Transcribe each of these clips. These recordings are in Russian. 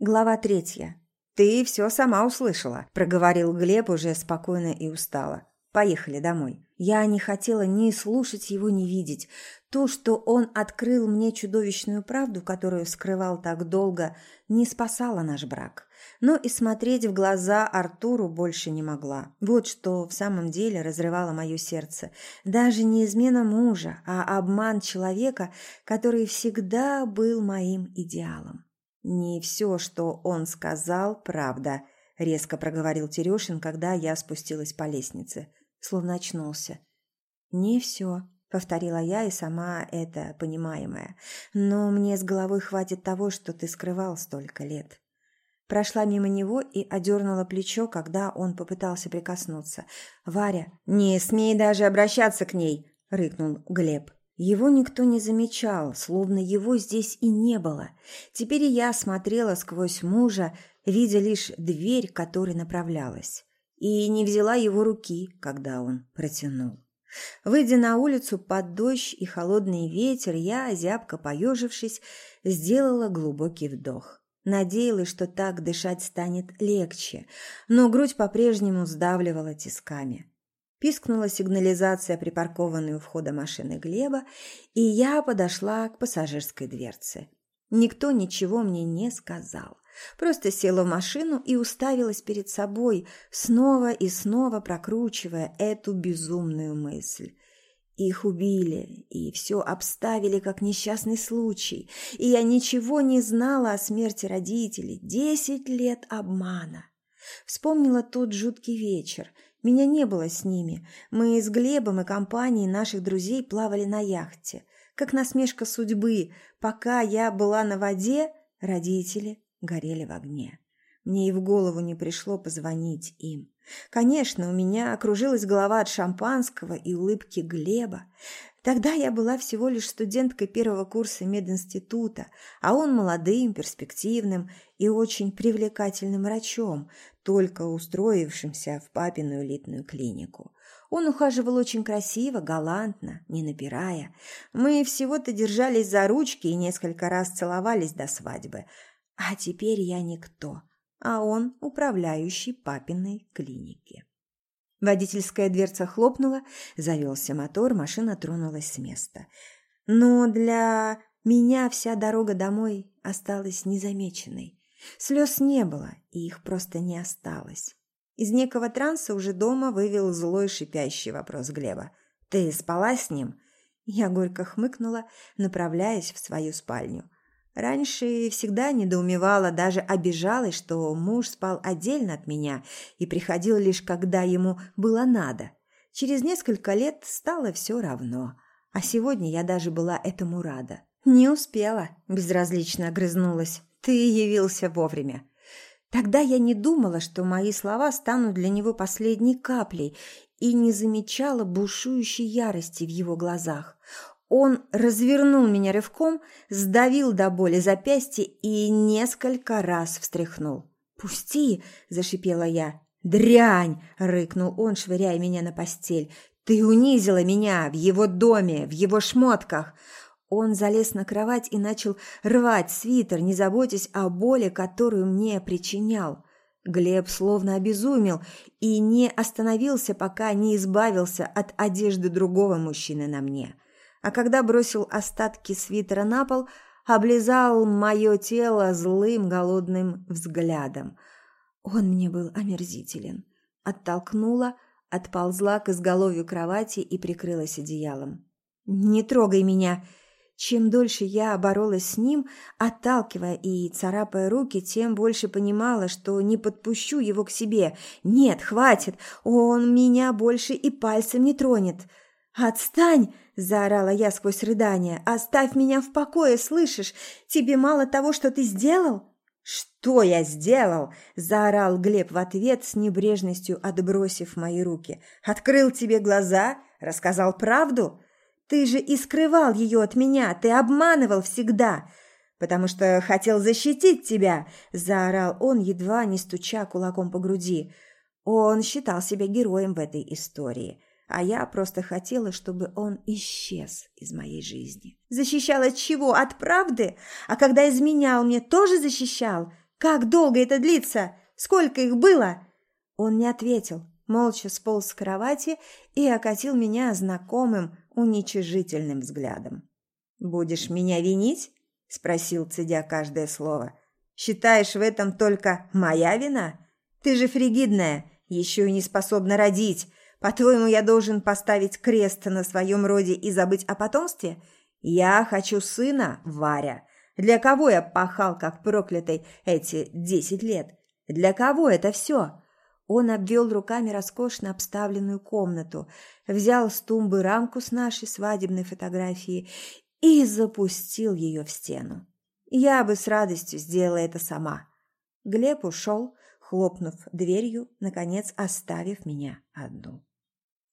Глава третья. «Ты все сама услышала», – проговорил Глеб уже спокойно и устало. «Поехали домой». Я не хотела ни слушать его, ни видеть. То, что он открыл мне чудовищную правду, которую скрывал так долго, не спасало наш брак. Но и смотреть в глаза Артуру больше не могла. Вот что в самом деле разрывало мое сердце. Даже не измена мужа, а обман человека, который всегда был моим идеалом. «Не все, что он сказал, правда», – резко проговорил Терешин, когда я спустилась по лестнице, словно очнулся. «Не все», – повторила я и сама это понимаемая. «Но мне с головой хватит того, что ты скрывал столько лет». Прошла мимо него и одернула плечо, когда он попытался прикоснуться. «Варя, не смей даже обращаться к ней!» – рыкнул Глеб. Его никто не замечал, словно его здесь и не было. Теперь я смотрела сквозь мужа, видя лишь дверь, к которой направлялась, и не взяла его руки, когда он протянул. Выйдя на улицу под дождь и холодный ветер, я, зябко поежившись, сделала глубокий вдох. Надеялась, что так дышать станет легче, но грудь по-прежнему сдавливала тисками. Пискнула сигнализация, припаркованной у входа машины Глеба, и я подошла к пассажирской дверце. Никто ничего мне не сказал. Просто села в машину и уставилась перед собой, снова и снова прокручивая эту безумную мысль. Их убили, и все обставили как несчастный случай, и я ничего не знала о смерти родителей. Десять лет обмана. Вспомнила тот жуткий вечер – меня не было с ними. Мы с Глебом и компанией наших друзей плавали на яхте. Как насмешка судьбы, пока я была на воде, родители горели в огне. Мне и в голову не пришло позвонить им. Конечно, у меня окружилась голова от шампанского и улыбки Глеба. Тогда я была всего лишь студенткой первого курса мединститута, а он молодым, перспективным и очень привлекательным врачом, только устроившимся в папину элитную клинику. Он ухаживал очень красиво, галантно, не напирая. Мы всего-то держались за ручки и несколько раз целовались до свадьбы. А теперь я никто, а он управляющий папиной клиники. Водительская дверца хлопнула, завелся мотор, машина тронулась с места. Но для меня вся дорога домой осталась незамеченной. Слез не было, и их просто не осталось. Из некого транса уже дома вывел злой шипящий вопрос Глеба. «Ты спала с ним?» Я горько хмыкнула, направляясь в свою спальню. Раньше всегда недоумевала, даже обижалась, что муж спал отдельно от меня и приходил лишь когда ему было надо. Через несколько лет стало все равно. А сегодня я даже была этому рада. «Не успела», – безразлично огрызнулась. Ты явился вовремя. Тогда я не думала, что мои слова станут для него последней каплей, и не замечала бушующей ярости в его глазах. Он развернул меня рывком, сдавил до боли запястье и несколько раз встряхнул. «Пусти!» – зашипела я. «Дрянь!» – рыкнул он, швыряя меня на постель. «Ты унизила меня в его доме, в его шмотках!» Он залез на кровать и начал рвать свитер, не заботясь о боли, которую мне причинял. Глеб словно обезумел и не остановился, пока не избавился от одежды другого мужчины на мне. А когда бросил остатки свитера на пол, облизал мое тело злым голодным взглядом. Он мне был омерзителен. Оттолкнула, отползла к изголовью кровати и прикрылась одеялом. «Не трогай меня!» Чем дольше я боролась с ним, отталкивая и царапая руки, тем больше понимала, что не подпущу его к себе. Нет, хватит, он меня больше и пальцем не тронет. «Отстань!» – заорала я сквозь рыдание. «Оставь меня в покое, слышишь? Тебе мало того, что ты сделал?» «Что я сделал?» – заорал Глеб в ответ с небрежностью, отбросив мои руки. «Открыл тебе глаза? Рассказал правду?» Ты же и скрывал ее от меня, ты обманывал всегда, потому что хотел защитить тебя, заорал он, едва не стуча кулаком по груди. Он считал себя героем в этой истории, а я просто хотела, чтобы он исчез из моей жизни. Защищал от чего? От правды? А когда изменял мне, тоже защищал? Как долго это длится? Сколько их было?» Он не ответил, молча сполз с кровати и окатил меня знакомым, уничижительным взглядом. «Будешь меня винить?» – спросил, цедя каждое слово. «Считаешь в этом только моя вина? Ты же фригидная, еще и не способна родить. По-твоему, я должен поставить крест на своем роде и забыть о потомстве? Я хочу сына, Варя. Для кого я пахал, как проклятый, эти десять лет? Для кого это все?» Он обвел руками роскошно обставленную комнату, взял с тумбы рамку с нашей свадебной фотографией и запустил ее в стену. Я бы с радостью сделала это сама. Глеб ушел, хлопнув дверью, наконец оставив меня одну.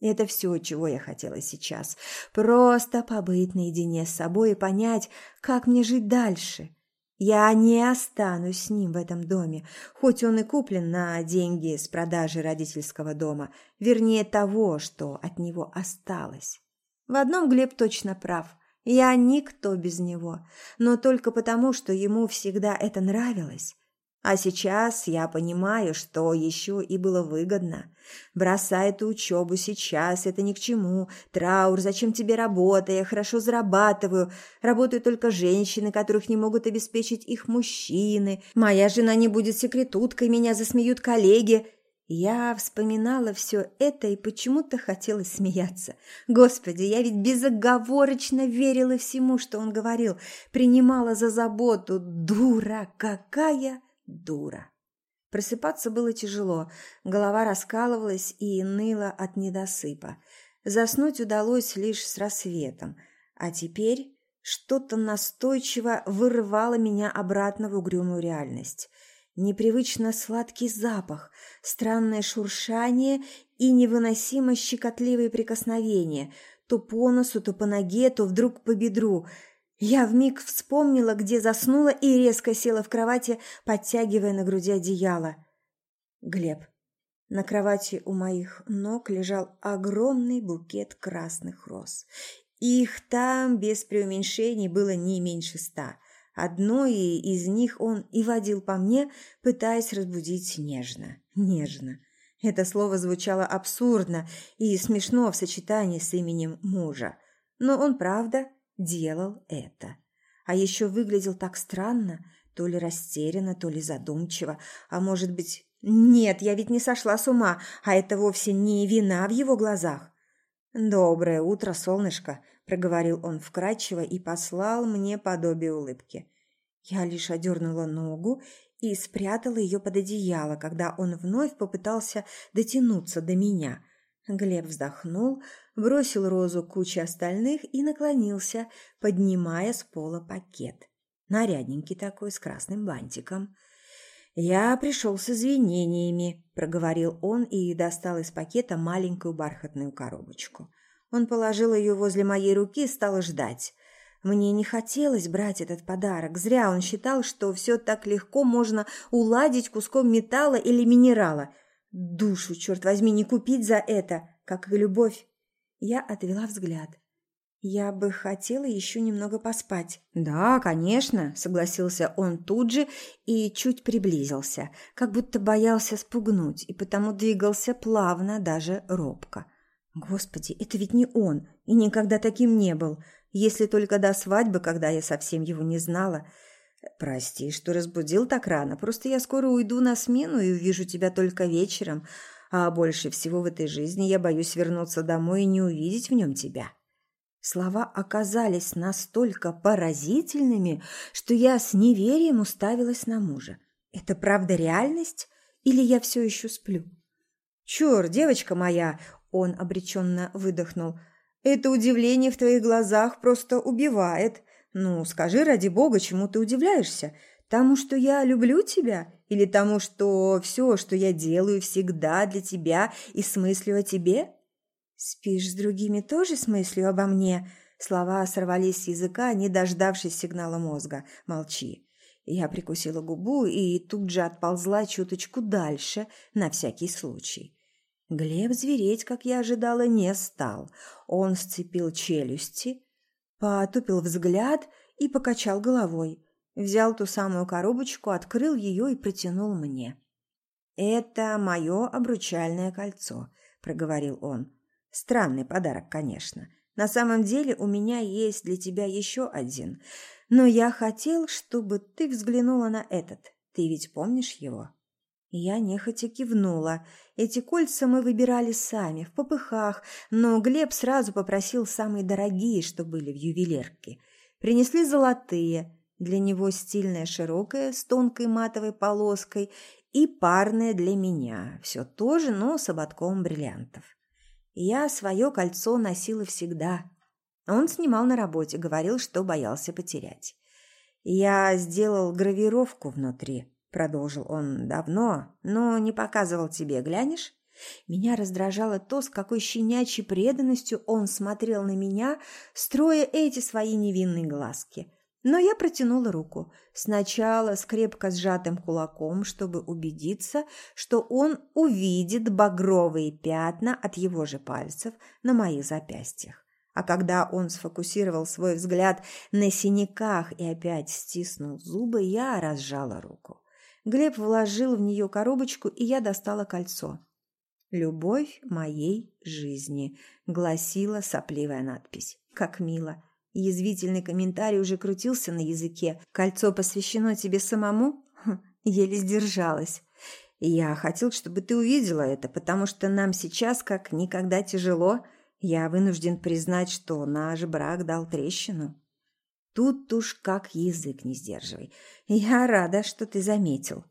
Это все, чего я хотела сейчас. Просто побыть наедине с собой и понять, как мне жить дальше. Я не останусь с ним в этом доме, хоть он и куплен на деньги с продажи родительского дома, вернее того, что от него осталось. В одном Глеб точно прав. Я никто без него, но только потому, что ему всегда это нравилось. А сейчас я понимаю, что еще и было выгодно. Бросай эту учебу сейчас, это ни к чему. Траур, зачем тебе работа? Я хорошо зарабатываю. Работают только женщины, которых не могут обеспечить их мужчины. Моя жена не будет секретуткой, меня засмеют коллеги. Я вспоминала все это и почему-то хотелось смеяться. Господи, я ведь безоговорочно верила всему, что он говорил, принимала за заботу. Дура какая! Дура. Просыпаться было тяжело, голова раскалывалась и ныла от недосыпа. Заснуть удалось лишь с рассветом, а теперь что-то настойчиво вырывало меня обратно в угрюмую реальность. Непривычно сладкий запах, странное шуршание и невыносимо щекотливые прикосновения, то по носу, то по ноге, то вдруг по бедру – я вмиг вспомнила, где заснула, и резко села в кровати, подтягивая на груди одеяло. Глеб. На кровати у моих ног лежал огромный букет красных роз. Их там, без преуменьшений, было не меньше ста. Одной из них он и водил по мне, пытаясь разбудить нежно. Нежно. Это слово звучало абсурдно и смешно в сочетании с именем мужа. Но он, правда, делал это. А еще выглядел так странно, то ли растерянно, то ли задумчиво, а может быть... Нет, я ведь не сошла с ума, а это вовсе не вина в его глазах. «Доброе утро, солнышко», — проговорил он вкрадчиво и послал мне подобие улыбки. Я лишь одернула ногу и спрятала ее под одеяло, когда он вновь попытался дотянуться до меня — Глеб вздохнул, бросил розу куче остальных и наклонился, поднимая с пола пакет. Нарядненький такой, с красным бантиком. «Я пришел с извинениями», – проговорил он и достал из пакета маленькую бархатную коробочку. Он положил ее возле моей руки и стал ждать. Мне не хотелось брать этот подарок. Зря он считал, что все так легко можно уладить куском металла или минерала – Душу, черт возьми, не купить за это, как и любовь. Я отвела взгляд. Я бы хотела еще немного поспать. Да, конечно, согласился он тут же и чуть приблизился, как будто боялся спугнуть, и потому двигался плавно, даже робко. Господи, это ведь не он, и никогда таким не был, если только до свадьбы, когда я совсем его не знала. «Прости, что разбудил так рано. Просто я скоро уйду на смену и увижу тебя только вечером. А больше всего в этой жизни я боюсь вернуться домой и не увидеть в нем тебя». Слова оказались настолько поразительными, что я с неверием уставилась на мужа. «Это правда реальность? Или я все еще сплю?» «Чёрт, девочка моя!» – он обреченно выдохнул. «Это удивление в твоих глазах просто убивает. «Ну, скажи, ради бога, чему ты удивляешься? Тому, что я люблю тебя? Или тому, что все, что я делаю, всегда для тебя и с мыслью о тебе?» «Спишь с другими тоже с мыслью обо мне?» Слова сорвались с языка, не дождавшись сигнала мозга. «Молчи». Я прикусила губу и тут же отползла чуточку дальше, на всякий случай. Глеб звереть, как я ожидала, не стал. Он сцепил челюсти, потупил взгляд и покачал головой. Взял ту самую коробочку, открыл ее и протянул мне. «Это мое обручальное кольцо», – проговорил он. «Странный подарок, конечно. На самом деле у меня есть для тебя еще один. Но я хотел, чтобы ты взглянула на этот. Ты ведь помнишь его?» Я нехотя кивнула. Эти кольца мы выбирали сами, в попыхах, но Глеб сразу попросил самые дорогие, что были в ювелирке. Принесли золотые, для него стильная широкая, с тонкой матовой полоской, и парная для меня, все тоже, но с ободком бриллиантов. Я свое кольцо носила всегда. Он снимал на работе, говорил, что боялся потерять. Я сделал гравировку внутри продолжил он давно, но не показывал тебе, глянешь? Меня раздражало то, с какой щенячьей преданностью он смотрел на меня, строя эти свои невинные глазки. Но я протянула руку, сначала с крепко сжатым кулаком, чтобы убедиться, что он увидит багровые пятна от его же пальцев на моих запястьях. А когда он сфокусировал свой взгляд на синяках и опять стиснул зубы, я разжала руку. Глеб вложил в нее коробочку, и я достала кольцо. «Любовь моей жизни», — гласила сопливая надпись. «Как мило». Язвительный комментарий уже крутился на языке. «Кольцо посвящено тебе самому?» хм, Еле сдержалась. «Я хотел, чтобы ты увидела это, потому что нам сейчас как никогда тяжело. Я вынужден признать, что наш брак дал трещину». Тут уж как язык не сдерживай. Я рада, что ты заметил.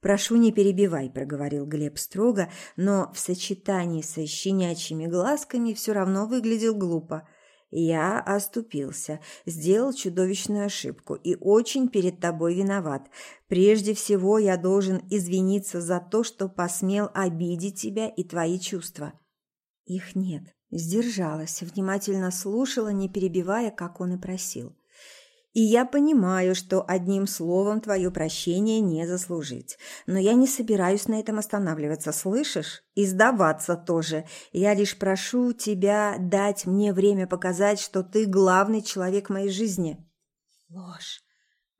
Прошу, не перебивай, проговорил Глеб строго, но в сочетании со щенячьими глазками все равно выглядел глупо. Я оступился, сделал чудовищную ошибку и очень перед тобой виноват. Прежде всего, я должен извиниться за то, что посмел обидеть тебя и твои чувства. Их нет. Сдержалась, внимательно слушала, не перебивая, как он и просил. И я понимаю, что одним словом твое прощение не заслужить. Но я не собираюсь на этом останавливаться, слышишь? И сдаваться тоже. Я лишь прошу тебя дать мне время показать, что ты главный человек моей жизни. Ложь.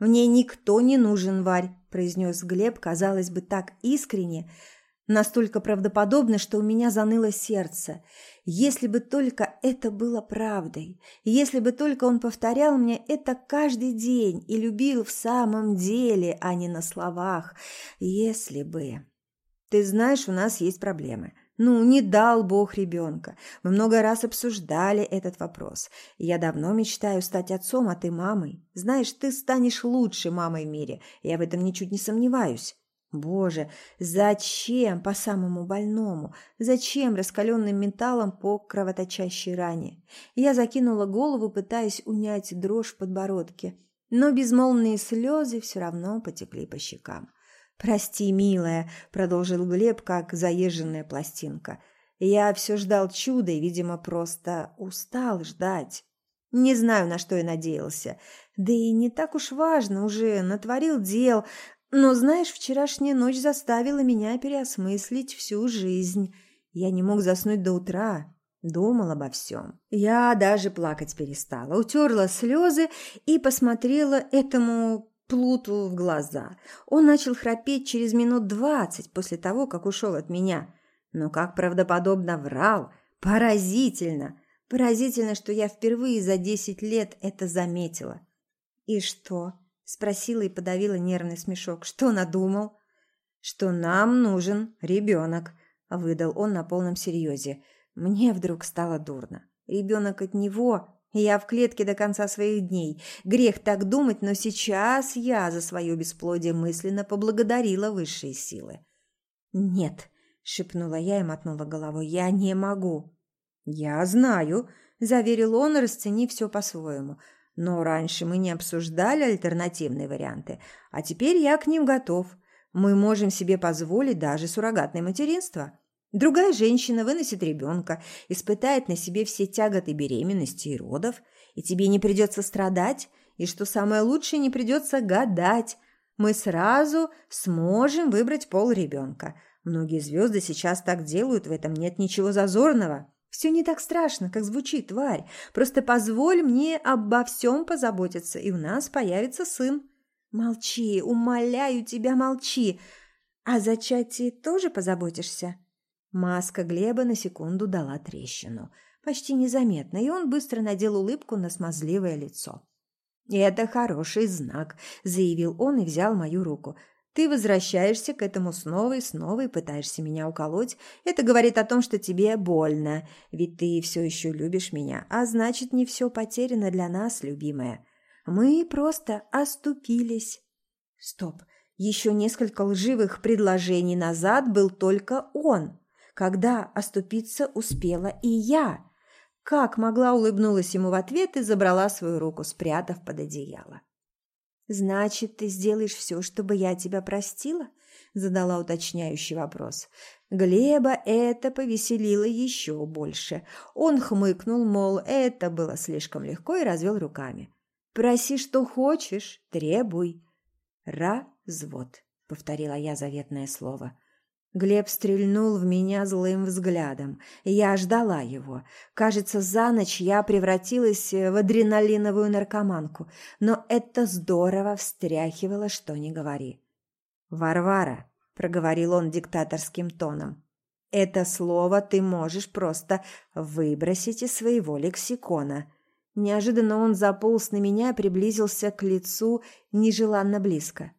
Мне никто не нужен, Варь, произнес Глеб, казалось бы, так искренне, настолько правдоподобно, что у меня заныло сердце. Если бы только это было правдой, если бы только он повторял мне это каждый день и любил в самом деле, а не на словах. Если бы... Ты знаешь, у нас есть проблемы. Ну, не дал Бог ребенка. Мы много раз обсуждали этот вопрос. Я давно мечтаю стать отцом, а ты мамой. Знаешь, ты станешь лучшей мамой в мире. Я в этом ничуть не сомневаюсь. Боже, зачем по самому больному? Зачем раскаленным металлом по кровоточащей ране? Я закинула голову, пытаясь унять дрожь в подбородке, но безмолвные слезы все равно потекли по щекам. «Прости, милая», — продолжил Глеб, как заезженная пластинка. «Я все ждал чуда и, видимо, просто устал ждать. Не знаю, на что я надеялся. Да и не так уж важно, уже натворил дел, но, знаешь, вчерашняя ночь заставила меня переосмыслить всю жизнь. Я не мог заснуть до утра, думал обо всем. Я даже плакать перестала, утерла слезы и посмотрела этому плуту в глаза. Он начал храпеть через минут двадцать после того, как ушел от меня. Но как правдоподобно врал, поразительно. Поразительно, что я впервые за десять лет это заметила. И что? Спросила и подавила нервный смешок. Что надумал? Что нам нужен ребенок, выдал он на полном серьезе. Мне вдруг стало дурно. Ребенок от него, я в клетке до конца своих дней. Грех так думать, но сейчас я за свое бесплодие мысленно поблагодарила высшие силы. «Нет», — шепнула я и мотнула головой, — «я не могу». «Я знаю», — заверил он, расценив все по-своему. Но раньше мы не обсуждали альтернативные варианты, а теперь я к ним готов. Мы можем себе позволить даже суррогатное материнство. Другая женщина выносит ребенка, испытает на себе все тяготы беременности и родов, и тебе не придется страдать, и, что самое лучшее, не придется гадать. Мы сразу сможем выбрать пол ребенка. Многие звезды сейчас так делают, в этом нет ничего зазорного. Все не так страшно, как звучит, тварь. Просто позволь мне обо всем позаботиться, и у нас появится сын. Молчи, умоляю тебя, молчи. А зачатии тоже позаботишься? Маска Глеба на секунду дала трещину. Почти незаметно, и он быстро надел улыбку на смазливое лицо. «Это хороший знак», – заявил он и взял мою руку. «Ты возвращаешься к этому снова и снова и пытаешься меня уколоть. Это говорит о том, что тебе больно, ведь ты все еще любишь меня, а значит, не все потеряно для нас, любимая. Мы просто оступились». Стоп, еще несколько лживых предложений назад был только он, когда оступиться успела и я. Как могла, улыбнулась ему в ответ и забрала свою руку, спрятав под одеяло. «Значит, ты сделаешь все, чтобы я тебя простила?» задала уточняющий вопрос. Глеба это повеселило еще больше. Он хмыкнул, мол, это было слишком легко и развел руками. «Проси, что хочешь, требуй». «Развод», — повторила я заветное слово. Глеб стрельнул в меня злым взглядом. Я ждала его. Кажется, за ночь я превратилась в адреналиновую наркоманку, но это здорово встряхивало, что ни говори. «Варвара», — проговорил он диктаторским тоном, — «это слово ты можешь просто выбросить из своего лексикона». Неожиданно он заполз на меня и приблизился к лицу нежеланно близко.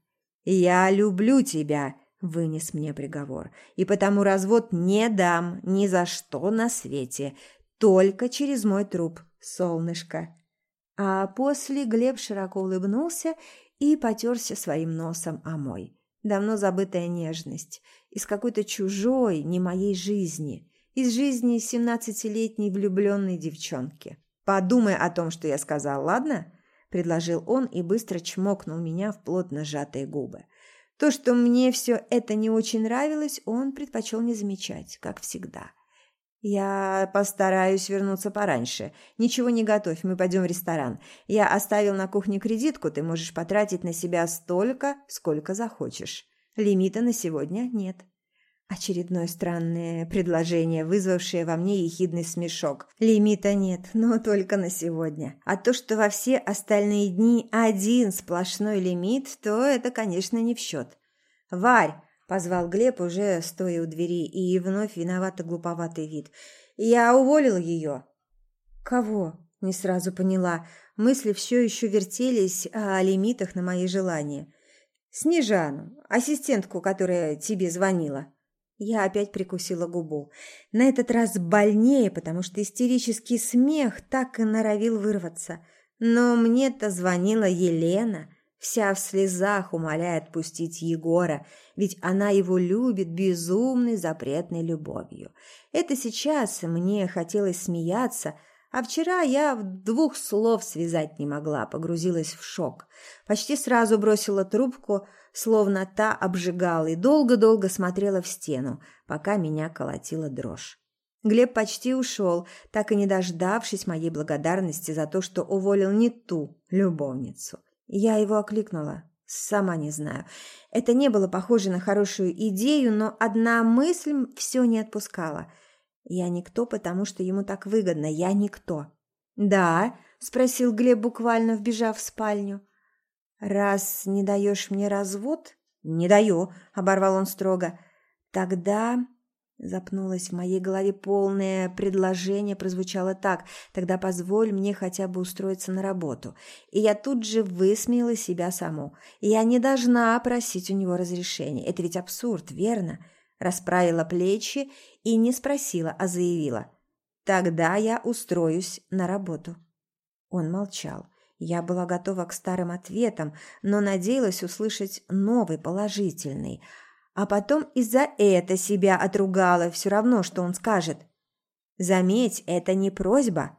«Я люблю тебя», вынес мне приговор. И потому развод не дам ни за что на свете, только через мой труп, солнышко. А после Глеб широко улыбнулся и потерся своим носом о мой. Давно забытая нежность. Из какой-то чужой, не моей жизни. Из жизни семнадцатилетней влюбленной девчонки. «Подумай о том, что я сказал, ладно?» – предложил он и быстро чмокнул меня в плотно сжатые губы. То, что мне все это не очень нравилось, он предпочел не замечать, как всегда. «Я постараюсь вернуться пораньше. Ничего не готовь, мы пойдем в ресторан. Я оставил на кухне кредитку, ты можешь потратить на себя столько, сколько захочешь. Лимита на сегодня нет». Очередное странное предложение, вызвавшее во мне ехидный смешок. Лимита нет, но только на сегодня. А то, что во все остальные дни один сплошной лимит, то это, конечно, не в счет. «Варь!» – позвал Глеб, уже стоя у двери, и вновь виновато глуповатый вид. «Я уволил ее». «Кого?» – не сразу поняла. Мысли все еще вертелись о лимитах на мои желания. «Снежану, ассистентку, которая тебе звонила». Я опять прикусила губу. На этот раз больнее, потому что истерический смех так и норовил вырваться. Но мне-то звонила Елена, вся в слезах, умоляя отпустить Егора, ведь она его любит безумной запретной любовью. Это сейчас мне хотелось смеяться, а вчера я в двух слов связать не могла, погрузилась в шок. Почти сразу бросила трубку – словно та обжигала, и долго-долго смотрела в стену, пока меня колотила дрожь. Глеб почти ушел, так и не дождавшись моей благодарности за то, что уволил не ту любовницу. Я его окликнула. Сама не знаю. Это не было похоже на хорошую идею, но одна мысль все не отпускала. Я никто, потому что ему так выгодно. Я никто. «Да?» – спросил Глеб, буквально вбежав в спальню. «Раз не даешь мне развод...» «Не даю», — оборвал он строго. «Тогда...» Запнулась в моей голове полное предложение, прозвучало так. «Тогда позволь мне хотя бы устроиться на работу». И я тут же высмеяла себя саму. Я не должна просить у него разрешения. Это ведь абсурд, верно? Расправила плечи и не спросила, а заявила. «Тогда я устроюсь на работу». Он молчал. Я была готова к старым ответам, но надеялась услышать новый, положительный. А потом из-за это себя отругала, все равно, что он скажет. Заметь, это не просьба.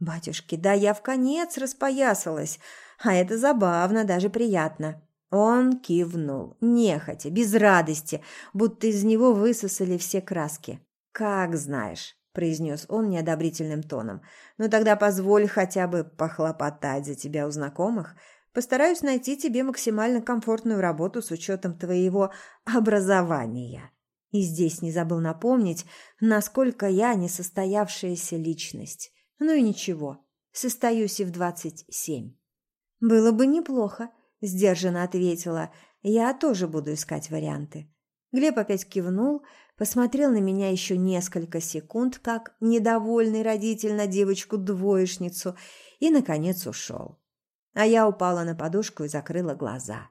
Батюшки, да я в конец распоясалась, а это забавно, даже приятно. Он кивнул, нехотя, без радости, будто из него высосали все краски. Как знаешь. – произнес он неодобрительным тоном. «Ну тогда позволь хотя бы похлопотать за тебя у знакомых. Постараюсь найти тебе максимально комфортную работу с учетом твоего образования». И здесь не забыл напомнить, насколько я несостоявшаяся личность. Ну и ничего, состоюсь и в двадцать семь. «Было бы неплохо», – сдержанно ответила. «Я тоже буду искать варианты». Глеб опять кивнул, посмотрел на меня еще несколько секунд, как недовольный родитель на девочку-двоечницу, и, наконец, ушел. А я упала на подушку и закрыла глаза.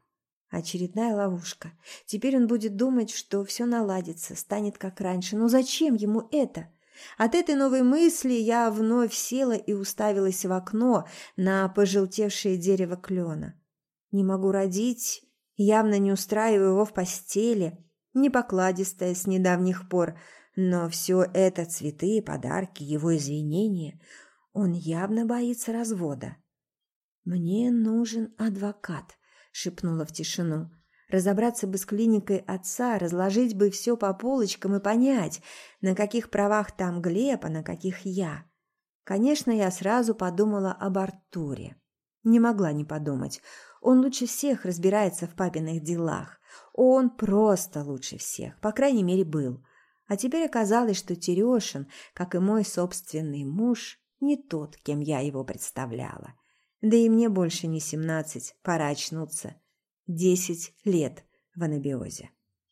Очередная ловушка. Теперь он будет думать, что все наладится, станет как раньше. Но зачем ему это? От этой новой мысли я вновь села и уставилась в окно на пожелтевшее дерево клена. Не могу родить, явно не устраиваю его в постели, не покладистая с недавних пор, но все это цветы, подарки, его извинения. Он явно боится развода. «Мне нужен адвокат», — шепнула в тишину. Разобраться бы с клиникой отца, разложить бы все по полочкам и понять, на каких правах там Глеб, а на каких я. Конечно, я сразу подумала об Артуре. Не могла не подумать. Он лучше всех разбирается в папиных делах. Он просто лучше всех, по крайней мере, был. А теперь оказалось, что Терешин, как и мой собственный муж, не тот, кем я его представляла. Да и мне больше не семнадцать, пора очнуться. Десять лет в анабиозе.